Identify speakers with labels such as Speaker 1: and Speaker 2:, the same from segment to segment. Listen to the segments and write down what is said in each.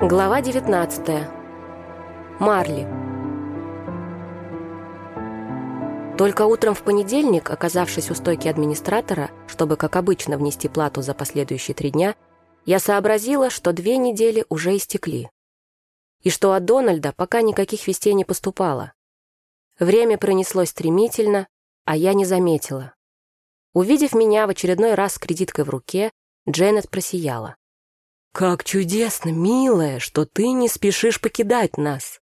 Speaker 1: Глава 19. Марли. Только утром в понедельник, оказавшись у стойки администратора, чтобы, как обычно, внести плату за последующие три дня, я сообразила, что две недели уже истекли. И что от Дональда пока никаких вестей не поступало. Время пронеслось стремительно, а я не заметила. Увидев меня в очередной раз с кредиткой в руке, Дженнет просияла.
Speaker 2: «Как чудесно, милая, что ты не спешишь покидать нас!»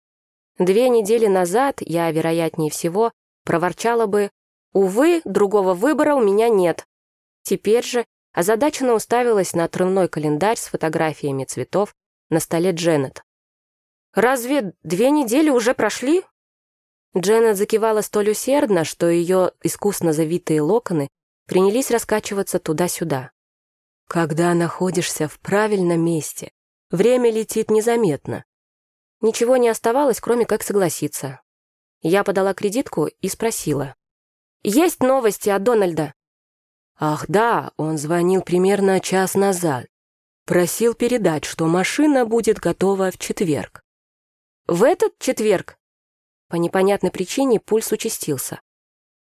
Speaker 1: Две недели назад я, вероятнее всего, проворчала бы «Увы, другого выбора у меня нет». Теперь же озадаченно уставилась на отрывной календарь с фотографиями цветов на столе Дженнет. «Разве две недели уже прошли?» Дженнет закивала столь усердно, что ее искусно завитые локоны принялись раскачиваться туда-сюда.
Speaker 2: Когда находишься в правильном месте, время летит незаметно.
Speaker 1: Ничего не оставалось, кроме как согласиться. Я подала кредитку и спросила. «Есть новости от Дональда?»
Speaker 2: «Ах да, он звонил примерно час назад. Просил передать, что машина будет готова в четверг».
Speaker 1: «В этот четверг?» По непонятной причине пульс участился.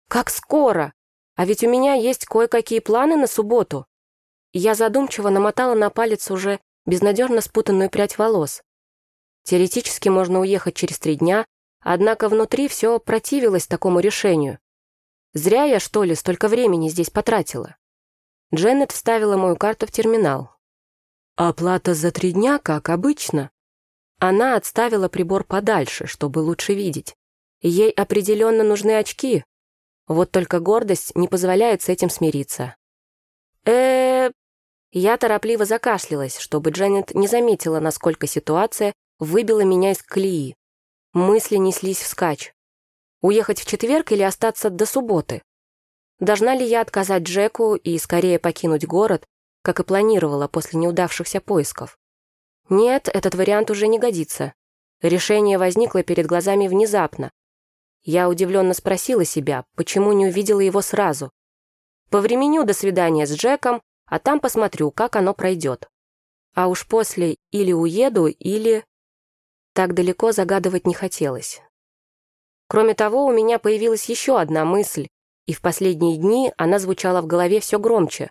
Speaker 1: «Как скоро? А ведь у меня есть кое-какие планы на субботу». Я задумчиво намотала на палец уже безнадежно спутанную прядь волос. Теоретически можно уехать через три дня, однако внутри все противилось такому решению. Зря я, что ли, столько времени здесь потратила. Дженнет вставила мою карту в терминал.
Speaker 2: «Оплата за три дня, как обычно».
Speaker 1: Она отставила прибор подальше, чтобы лучше видеть. Ей определенно нужны очки. Вот только гордость не позволяет с этим смириться. э я торопливо закашлялась, чтобы Дженнет не заметила, насколько ситуация выбила меня из колеи. Мысли неслись вскачь. Уехать в четверг или остаться до субботы? Должна ли я отказать Джеку и скорее покинуть город, как и планировала после неудавшихся поисков? Нет, этот вариант уже не годится. Решение возникло перед глазами внезапно. Я удивленно спросила себя, почему не увидела его сразу. Повременю до свидания с Джеком, а там посмотрю, как оно пройдет. А уж после или уеду, или... Так далеко загадывать не хотелось. Кроме того, у меня появилась еще одна мысль, и в последние дни она звучала в голове все громче.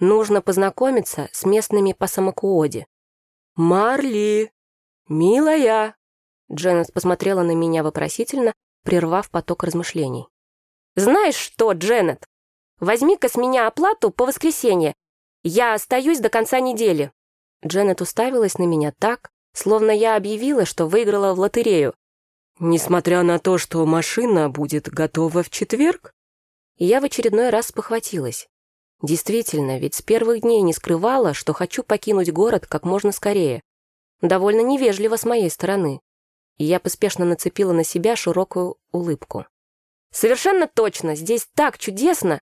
Speaker 1: Нужно познакомиться с местными по Самакуоде.
Speaker 2: «Марли! Милая!»
Speaker 1: Дженнет посмотрела на меня вопросительно, прервав поток размышлений. «Знаешь что, Дженнет, возьми-ка с меня оплату по воскресенье «Я остаюсь до конца недели». Дженнет уставилась на меня так, словно я объявила, что выиграла в лотерею.
Speaker 2: «Несмотря на то, что машина будет готова в четверг?»
Speaker 1: Я в очередной раз похватилась. Действительно, ведь с первых дней не скрывала, что хочу покинуть город как можно скорее. Довольно невежливо с моей стороны. И я поспешно нацепила на себя широкую улыбку. «Совершенно точно, здесь так чудесно!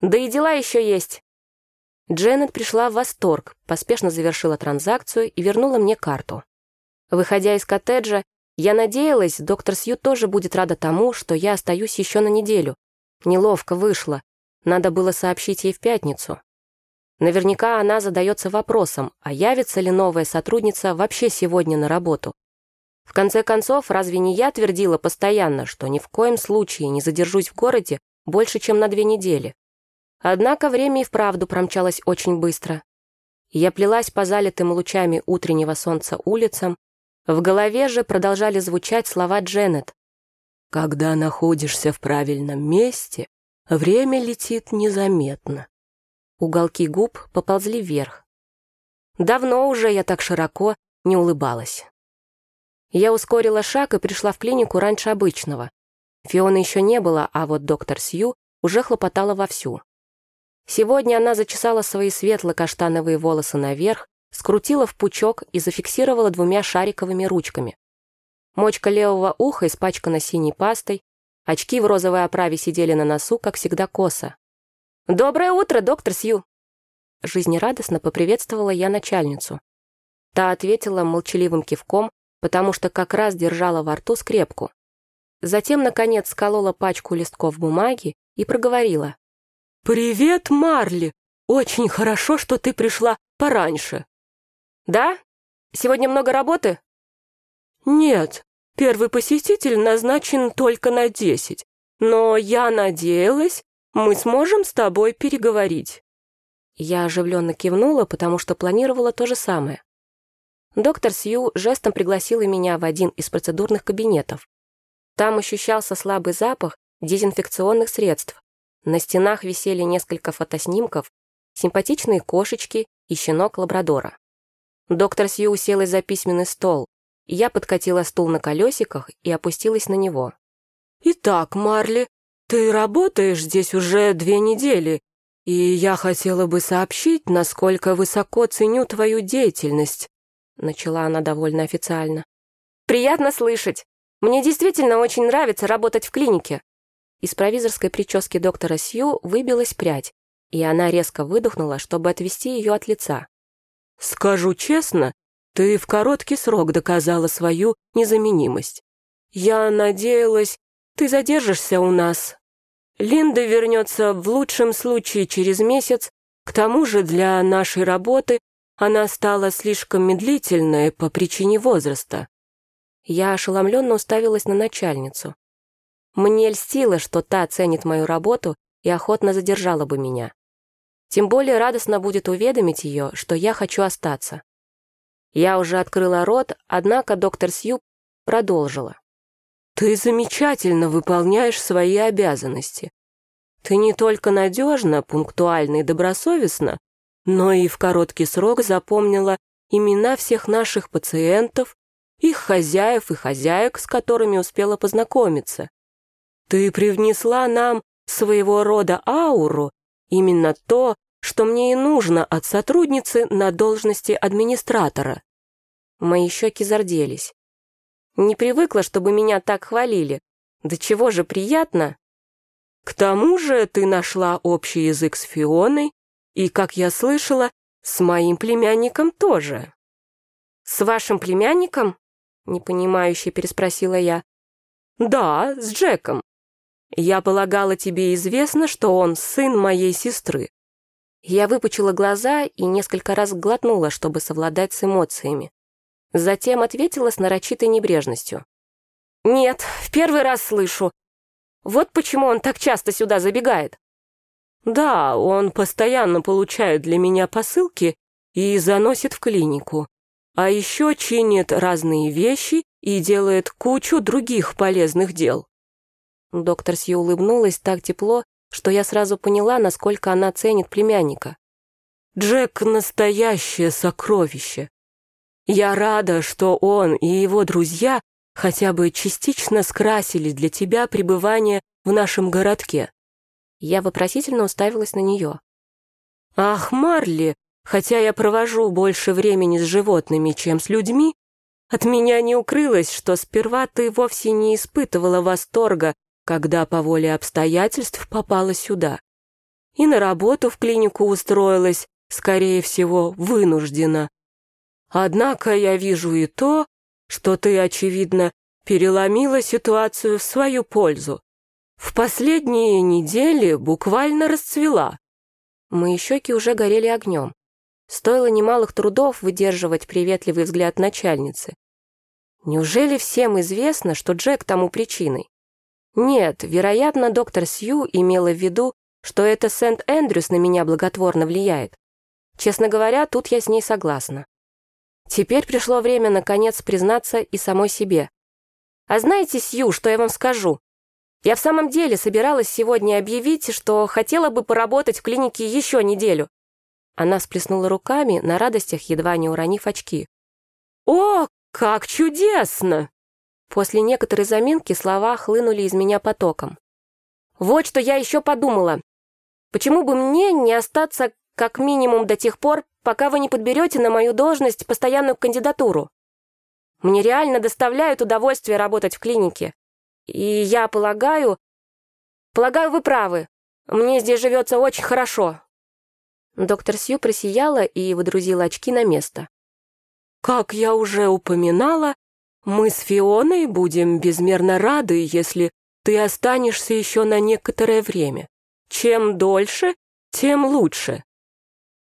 Speaker 1: Да и дела еще есть. Дженнет пришла в восторг, поспешно завершила транзакцию и вернула мне карту. Выходя из коттеджа, я надеялась, доктор Сью тоже будет рада тому, что я остаюсь еще на неделю. Неловко вышло. Надо было сообщить ей в пятницу. Наверняка она задается вопросом, а явится ли новая сотрудница вообще сегодня на работу. В конце концов, разве не я твердила постоянно, что ни в коем случае не задержусь в городе больше, чем на две недели? Однако время и вправду промчалось очень быстро. Я плелась по залитым лучами утреннего солнца улицам, в голове же продолжали звучать слова Дженнет.
Speaker 2: «Когда находишься в правильном месте, время летит незаметно».
Speaker 1: Уголки губ поползли вверх. Давно уже я так широко не улыбалась. Я ускорила шаг и пришла в клинику раньше обычного. Фиона еще не было, а вот доктор Сью уже хлопотала вовсю. Сегодня она зачесала свои светло-каштановые волосы наверх, скрутила в пучок и зафиксировала двумя шариковыми ручками. Мочка левого уха испачкана синей пастой, очки в розовой оправе сидели на носу, как всегда, косо. «Доброе утро, доктор Сью!» Жизнерадостно поприветствовала я начальницу. Та ответила молчаливым кивком, потому что как раз держала во рту скрепку. Затем, наконец, сколола пачку листков бумаги и проговорила.
Speaker 2: «Привет, Марли! Очень хорошо, что ты пришла пораньше».
Speaker 1: «Да? Сегодня много работы?»
Speaker 2: «Нет, первый посетитель назначен только на десять, но я надеялась, мы сможем с тобой переговорить».
Speaker 1: Я оживленно кивнула, потому что планировала то же самое. Доктор Сью жестом пригласила меня в один из процедурных кабинетов. Там ощущался слабый запах дезинфекционных средств. На стенах висели несколько фотоснимков, симпатичные кошечки и щенок лабрадора. Доктор Сью уселась за письменный стол, и я подкатила стул на колесиках и опустилась на него.
Speaker 2: «Итак, Марли, ты работаешь здесь уже две недели, и я хотела бы сообщить, насколько высоко ценю твою деятельность», начала она довольно официально.
Speaker 1: «Приятно слышать. Мне действительно очень нравится работать в клинике». Из провизорской прически доктора Сью выбилась прядь, и она резко выдохнула, чтобы отвести ее от лица.
Speaker 2: «Скажу честно, ты в короткий срок доказала свою незаменимость. Я надеялась, ты задержишься у нас. Линда вернется в лучшем случае через месяц, к тому же для нашей работы она стала слишком медлительной по причине возраста».
Speaker 1: Я ошеломленно уставилась на начальницу. Мне льстило, что та ценит мою работу и охотно задержала бы меня. Тем более радостно будет уведомить ее, что я хочу остаться. Я уже открыла рот, однако доктор Сью продолжила.
Speaker 2: «Ты замечательно выполняешь свои обязанности. Ты не только надежно, пунктуально и добросовестно, но и в короткий срок запомнила имена всех наших пациентов, их хозяев и хозяек, с которыми успела познакомиться. Ты привнесла нам своего рода ауру Именно то, что мне и нужно от сотрудницы на должности администратора.
Speaker 1: Мои щеки зарделись. Не привыкла, чтобы меня так хвалили. Да чего же приятно.
Speaker 2: К тому же ты нашла общий язык с Фионой и, как я слышала, с моим племянником тоже.
Speaker 1: С вашим племянником? Непонимающе переспросила я.
Speaker 2: Да, с Джеком. Я полагала, тебе известно, что он сын моей сестры».
Speaker 1: Я выпучила глаза и несколько раз глотнула, чтобы совладать с эмоциями. Затем ответила с нарочитой небрежностью. «Нет, в первый раз слышу. Вот почему он так часто сюда забегает».
Speaker 2: «Да, он постоянно получает для меня посылки и заносит в клинику. А еще чинит разные вещи и делает кучу других полезных дел.
Speaker 1: Доктор Сью улыбнулась так тепло, что я сразу поняла, насколько она ценит племянника.
Speaker 2: «Джек — настоящее сокровище. Я рада, что он и его друзья хотя бы частично скрасили для тебя пребывание в нашем городке».
Speaker 1: Я вопросительно уставилась на нее.
Speaker 2: «Ах, Марли, хотя я провожу больше времени с животными, чем с людьми, от меня не укрылось, что сперва ты вовсе не испытывала восторга когда по воле обстоятельств попала сюда. И на работу в клинику устроилась, скорее всего, вынуждена. Однако я вижу и то, что ты, очевидно, переломила ситуацию в свою пользу. В последние недели буквально расцвела.
Speaker 1: Мои щеки уже горели огнем. Стоило немалых трудов выдерживать приветливый взгляд начальницы. Неужели всем известно, что Джек тому причиной? Нет, вероятно, доктор Сью имела в виду, что это Сент-Эндрюс на меня благотворно влияет. Честно говоря, тут я с ней согласна. Теперь пришло время, наконец, признаться и самой себе. А знаете, Сью, что я вам скажу? Я в самом деле собиралась сегодня объявить, что хотела бы поработать в клинике еще неделю. Она всплеснула руками, на радостях едва не уронив очки.
Speaker 2: «О, как чудесно!»
Speaker 1: После некоторой заминки слова хлынули из меня потоком. «Вот что я еще подумала. Почему бы мне не остаться как минимум до тех пор, пока вы не подберете на мою должность постоянную кандидатуру? Мне реально доставляют удовольствие работать в клинике. И я полагаю... Полагаю, вы правы. Мне здесь живется очень хорошо». Доктор Сью просияла и выдрузила очки на место.
Speaker 2: «Как я уже упоминала, мы с Фионой будем безмерно рады, если ты останешься еще на некоторое время. Чем дольше, тем лучше».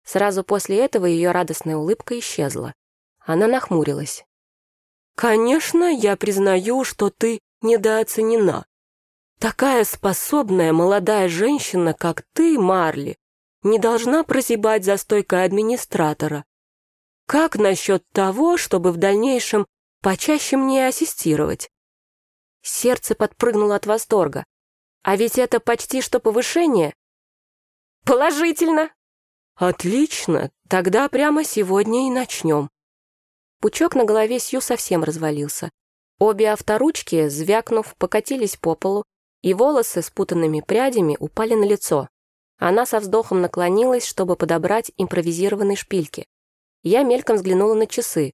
Speaker 1: Сразу после этого ее радостная улыбка исчезла. Она нахмурилась.
Speaker 2: «Конечно, я признаю, что ты недооценена. Такая способная молодая женщина, как ты, Марли, не должна прозябать за стойкой администратора. Как насчет того, чтобы в дальнейшем почаще мне ассистировать?»
Speaker 1: Сердце подпрыгнуло от восторга. «А ведь это почти что повышение?»
Speaker 2: «Положительно!» «Отлично, тогда прямо сегодня и начнем».
Speaker 1: Пучок на голове Сью совсем развалился. Обе авторучки, звякнув, покатились по полу, и волосы с путанными прядями упали на лицо. Она со вздохом наклонилась, чтобы подобрать импровизированные шпильки. Я мельком взглянула на часы.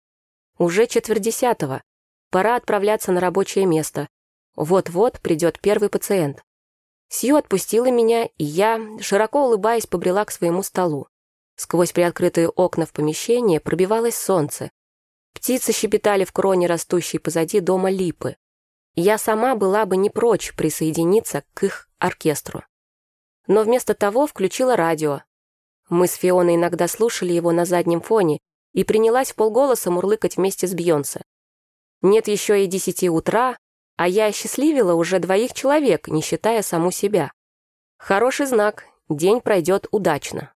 Speaker 1: Уже четверть десятого. Пора отправляться на рабочее место. Вот-вот придет первый пациент. Сью отпустила меня, и я, широко улыбаясь, побрела к своему столу. Сквозь приоткрытые окна в помещение пробивалось солнце, Птицы щебетали в кроне, растущей позади дома липы. Я сама была бы не прочь присоединиться к их оркестру. Но вместо того включила радио. Мы с Фионой иногда слушали его на заднем фоне и принялась в полголоса мурлыкать вместе с Бьонсе. Нет еще и десяти утра, а я осчастливила уже двоих человек, не считая саму себя. Хороший знак, день пройдет удачно.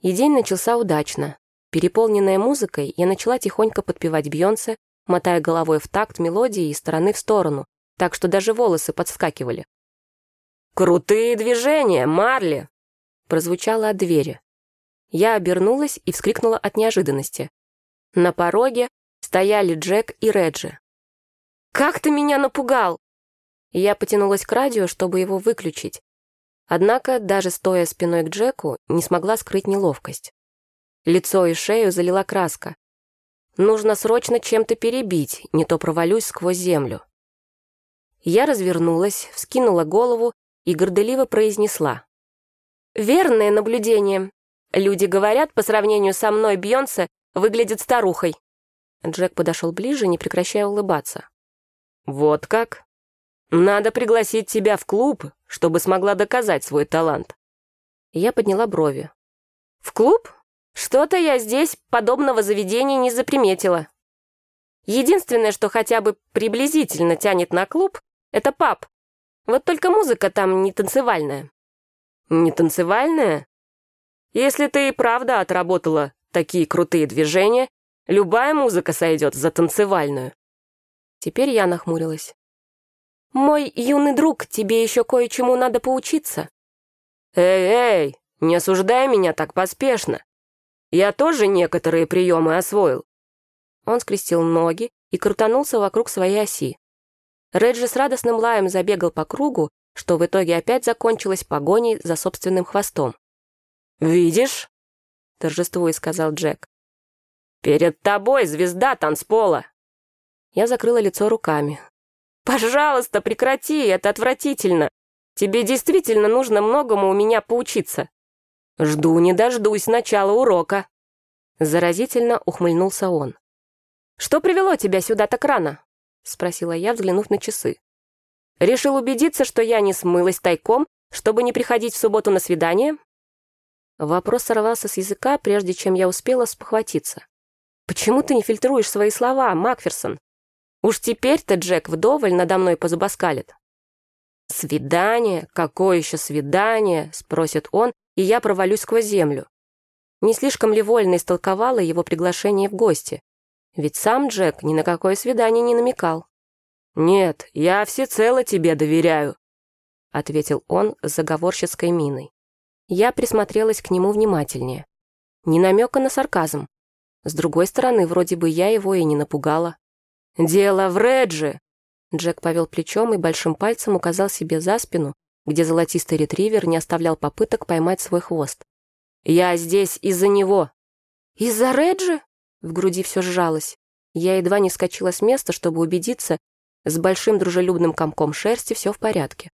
Speaker 1: И день начался удачно. Переполненная музыкой, я начала тихонько подпевать Бьонсе, мотая головой в такт мелодии из стороны в сторону, так что даже волосы подскакивали.
Speaker 2: «Крутые движения, Марли!»
Speaker 1: прозвучало от двери. Я обернулась и вскрикнула от неожиданности. На пороге стояли Джек и Реджи.
Speaker 2: «Как ты меня напугал!»
Speaker 1: Я потянулась к радио, чтобы его выключить. Однако, даже стоя спиной к Джеку, не смогла скрыть неловкость. Лицо и шею залила краска. Нужно срочно чем-то перебить, не то провалюсь сквозь землю. Я развернулась, вскинула голову и горделиво произнесла. «Верное наблюдение. Люди говорят, по сравнению со мной Бьонсе выглядит старухой». Джек подошел ближе, не прекращая улыбаться.
Speaker 2: «Вот как? Надо пригласить тебя в клуб, чтобы смогла доказать свой талант».
Speaker 1: Я подняла брови.
Speaker 2: «В клуб? Что-то я здесь подобного заведения не заприметила. Единственное, что хотя бы приблизительно тянет на клуб, это паб. Вот только музыка там не танцевальная. Не танцевальная? Если ты и правда отработала такие крутые движения, любая музыка сойдет за танцевальную.
Speaker 1: Теперь я нахмурилась. «Мой юный друг, тебе еще кое-чему надо поучиться».
Speaker 2: «Эй-эй, не осуждай меня так поспешно. Я тоже некоторые приемы освоил».
Speaker 1: Он скрестил ноги и крутанулся вокруг своей оси. Реджи с радостным лаем забегал по кругу, что в итоге опять закончилось погоней за собственным хвостом.
Speaker 2: «Видишь?»
Speaker 1: — торжествуя сказал Джек.
Speaker 2: «Перед тобой звезда танцпола!»
Speaker 1: Я закрыла лицо руками.
Speaker 2: «Пожалуйста, прекрати, это отвратительно. Тебе действительно нужно многому у меня поучиться». Жду не дождусь начала урока».
Speaker 1: Заразительно ухмыльнулся он.
Speaker 2: «Что привело тебя сюда так рано?» Спросила я, взглянув на часы. «Решил убедиться, что я не смылась тайком, чтобы не приходить в субботу на свидание?»
Speaker 1: Вопрос сорвался с языка, прежде чем я успела спохватиться. «Почему ты не фильтруешь свои слова, Макферсон? Уж теперь-то Джек вдоволь надо мной позабаскалит».
Speaker 2: «Свидание? Какое еще свидание?» — спросит он, и я провалюсь сквозь землю.
Speaker 1: Не слишком ли вольно истолковала его приглашение в гости? Ведь сам Джек ни на какое свидание не намекал.
Speaker 2: «Нет, я всецело тебе доверяю», — ответил он с заговорческой миной.
Speaker 1: Я присмотрелась к нему внимательнее. Не намека на сарказм. С другой стороны, вроде бы я его и не напугала.
Speaker 2: «Дело в Реджи!»
Speaker 1: Джек повел плечом и большим пальцем указал себе за спину, где золотистый ретривер не оставлял попыток поймать свой хвост.
Speaker 2: «Я здесь из-за него».
Speaker 1: «Из-за Реджи?» В груди все сжалось. Я едва не вскочила с места, чтобы убедиться, с большим дружелюбным комком шерсти все в порядке.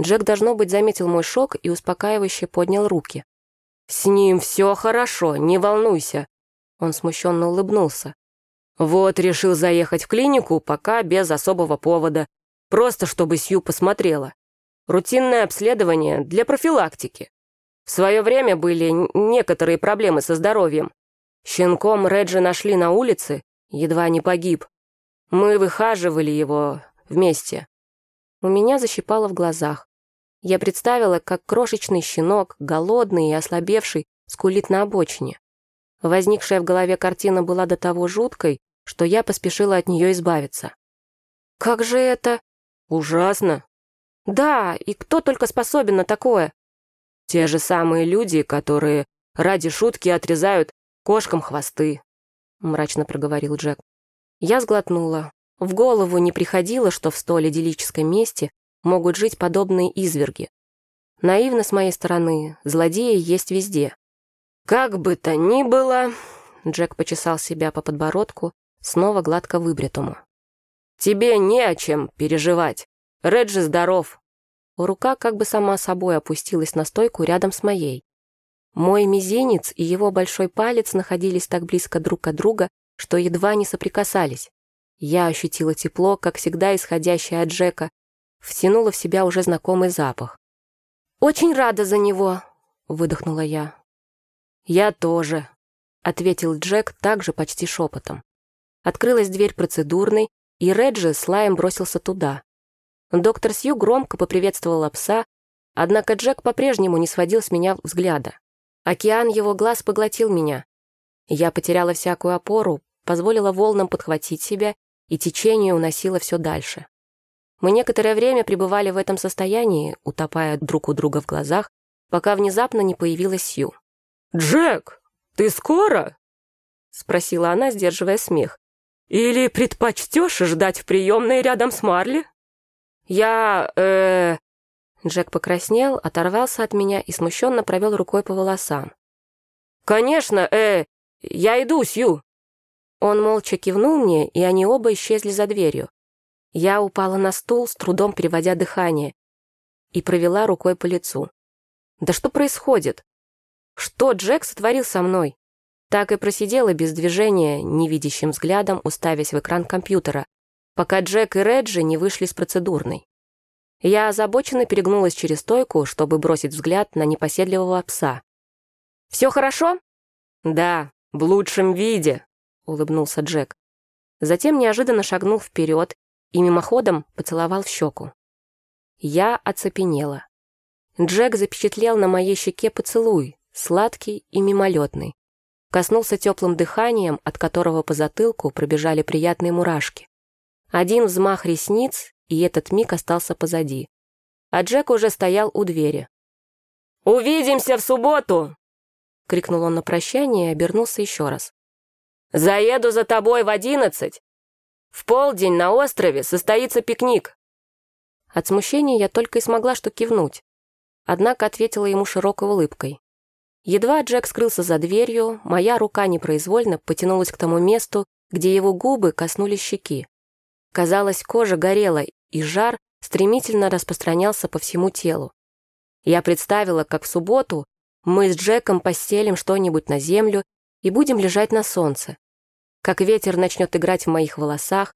Speaker 1: Джек, должно быть, заметил мой шок и успокаивающе поднял руки.
Speaker 2: «С ним все хорошо, не волнуйся».
Speaker 1: Он смущенно улыбнулся.
Speaker 2: «Вот решил заехать в клинику, пока без особого повода. Просто чтобы Сью посмотрела. Рутинное обследование для профилактики. В свое время были некоторые проблемы со здоровьем. Щенком Реджи нашли на улице, едва не погиб. Мы выхаживали его вместе.
Speaker 1: У меня защипало в глазах. Я представила, как крошечный щенок, голодный и ослабевший, скулит на обочине. Возникшая в голове картина была до того жуткой, что я поспешила от нее избавиться. «Как же это...»
Speaker 2: «Ужасно!»
Speaker 1: «Да, и кто только способен на такое?»
Speaker 2: «Те же самые люди, которые ради шутки отрезают кошкам хвосты», мрачно проговорил Джек.
Speaker 1: Я сглотнула. В голову не приходило, что в столь идиллическом месте могут жить подобные изверги. Наивно с моей стороны, злодеи есть везде.
Speaker 2: «Как бы то ни было...»
Speaker 1: Джек почесал себя по подбородку, снова гладко выбритому.
Speaker 2: «Тебе не о чем переживать. Реджи здоров».
Speaker 1: Рука как бы сама собой опустилась на стойку рядом с моей. Мой мизинец и его большой палец находились так близко друг от друга, что едва не соприкасались. Я ощутила тепло, как всегда исходящее от Джека, втянула в себя уже знакомый запах. «Очень рада за него», — выдохнула я.
Speaker 2: «Я тоже», — ответил Джек также почти шепотом.
Speaker 1: Открылась дверь процедурной, и Реджи с лаем бросился туда. Доктор Сью громко поприветствовала пса, однако Джек по-прежнему не сводил с меня взгляда. Океан его глаз поглотил меня. Я потеряла всякую опору, позволила волнам подхватить себя, и течение уносило все дальше. Мы некоторое время пребывали в этом состоянии, утопая друг у друга в глазах, пока внезапно не появилась Сью.
Speaker 2: «Джек, ты скоро?»
Speaker 1: — спросила она, сдерживая смех.
Speaker 2: «Или предпочтешь ждать в приемной рядом с Марли?»
Speaker 1: «Я... э...» Джек покраснел, оторвался от меня и смущенно провел рукой по волосам.
Speaker 2: «Конечно, э... Я иду, Сью!»
Speaker 1: Он молча кивнул мне, и они оба исчезли за дверью. Я упала на стул, с трудом переводя дыхание, и провела рукой по лицу. «Да что происходит? Что Джек сотворил со мной?» Так и просидела без движения, невидящим взглядом уставясь в экран компьютера, пока Джек и Реджи не вышли с процедурной. Я озабоченно перегнулась через стойку, чтобы бросить взгляд на непоседливого пса. «Все хорошо?»
Speaker 2: «Да, в лучшем виде», — улыбнулся Джек.
Speaker 1: Затем неожиданно шагнул вперед и мимоходом поцеловал в щеку. Я оцепенела. Джек запечатлел на моей щеке поцелуй, сладкий и мимолетный. Коснулся теплым дыханием, от которого по затылку пробежали приятные мурашки. Один взмах ресниц, и этот миг остался позади. А Джек уже стоял у двери.
Speaker 2: «Увидимся в субботу!»
Speaker 1: — крикнул он на прощание и обернулся еще раз.
Speaker 2: «Заеду за тобой в одиннадцать. В полдень на острове состоится пикник».
Speaker 1: От смущения я только и смогла что кивнуть. Однако ответила ему широкой улыбкой. Едва Джек скрылся за дверью, моя рука непроизвольно потянулась к тому месту, где его губы коснулись щеки. Казалось, кожа горела, и жар стремительно распространялся по всему телу. Я представила, как в субботу мы с Джеком постелим что-нибудь на землю и будем лежать на солнце. Как ветер начнет играть в моих волосах,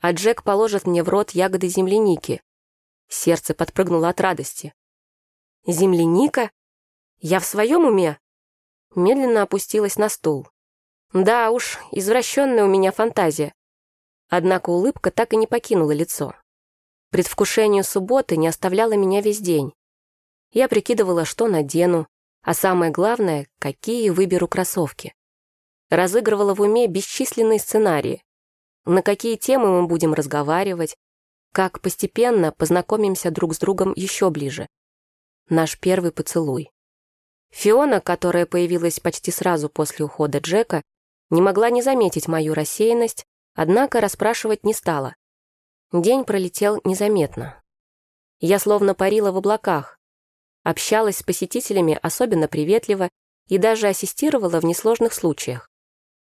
Speaker 1: а Джек положит мне в рот ягоды земляники. Сердце подпрыгнуло от радости. «Земляника? Я в своем уме?» Медленно опустилась на стул. Да уж, извращенная у меня фантазия. Однако улыбка так и не покинула лицо. Предвкушение субботы не оставляло меня весь день. Я прикидывала, что надену, а самое главное, какие выберу кроссовки. Разыгрывала в уме бесчисленные сценарии. На какие темы мы будем разговаривать, как постепенно познакомимся друг с другом еще ближе. Наш первый поцелуй. Фиона, которая появилась почти сразу после ухода Джека, не могла не заметить мою рассеянность Однако расспрашивать не стала. День пролетел незаметно. Я словно парила в облаках, общалась с посетителями особенно приветливо и даже ассистировала в несложных случаях.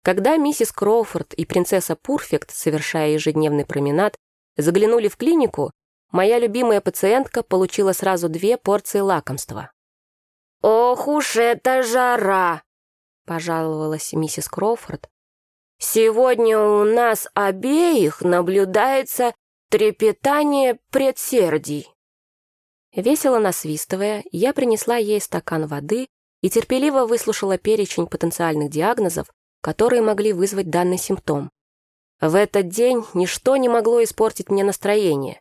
Speaker 1: Когда миссис Кроуфорд и принцесса Пурфект, совершая ежедневный променад, заглянули в клинику, моя любимая пациентка получила сразу две порции лакомства.
Speaker 3: «Ох уж эта жара!» — пожаловалась миссис Кроуфорд, Сегодня у нас обеих наблюдается трепетание предсердий.
Speaker 1: Весело насвистывая, я принесла ей стакан воды и терпеливо выслушала перечень потенциальных диагнозов, которые могли вызвать данный симптом. В этот день ничто не могло испортить мне настроение.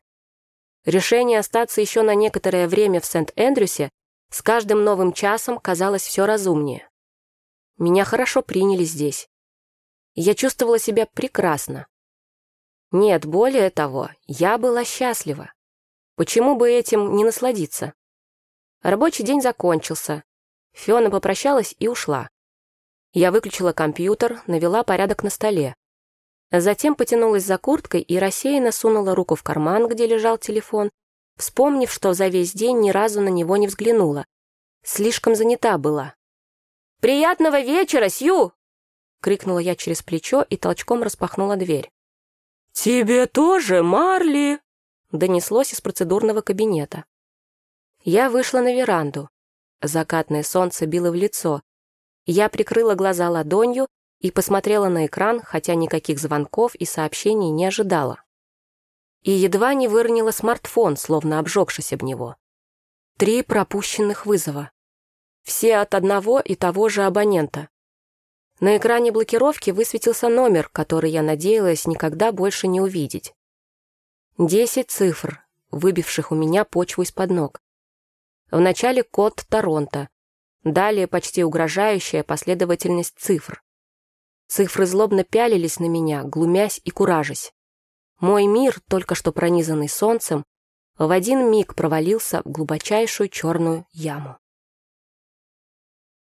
Speaker 1: Решение остаться еще на некоторое время в Сент-Эндрюсе с каждым новым часом казалось все разумнее. Меня хорошо приняли здесь. Я чувствовала себя прекрасно. Нет, более того, я была счастлива. Почему бы этим не насладиться? Рабочий день закончился. Фиона попрощалась и ушла. Я выключила компьютер, навела порядок на столе. Затем потянулась за курткой и рассеянно сунула руку в карман, где лежал телефон, вспомнив, что за весь день ни разу на него не взглянула. Слишком занята была.
Speaker 3: «Приятного вечера, Сью!»
Speaker 1: — крикнула я через плечо и толчком распахнула дверь.
Speaker 2: «Тебе тоже, Марли?»
Speaker 1: — донеслось из процедурного кабинета. Я вышла на веранду. Закатное солнце било в лицо. Я прикрыла глаза ладонью и посмотрела на экран, хотя никаких звонков и сообщений не ожидала. И едва не выронила смартфон, словно обжегшись об него. Три пропущенных вызова. Все от одного и того же абонента. На экране блокировки высветился номер, который я надеялась никогда больше не увидеть. Десять цифр, выбивших у меня почву из-под ног. Вначале код Торонто, далее почти угрожающая последовательность цифр. Цифры злобно пялились на меня, глумясь и куражась. Мой мир, только что пронизанный солнцем, в один миг провалился в глубочайшую черную яму.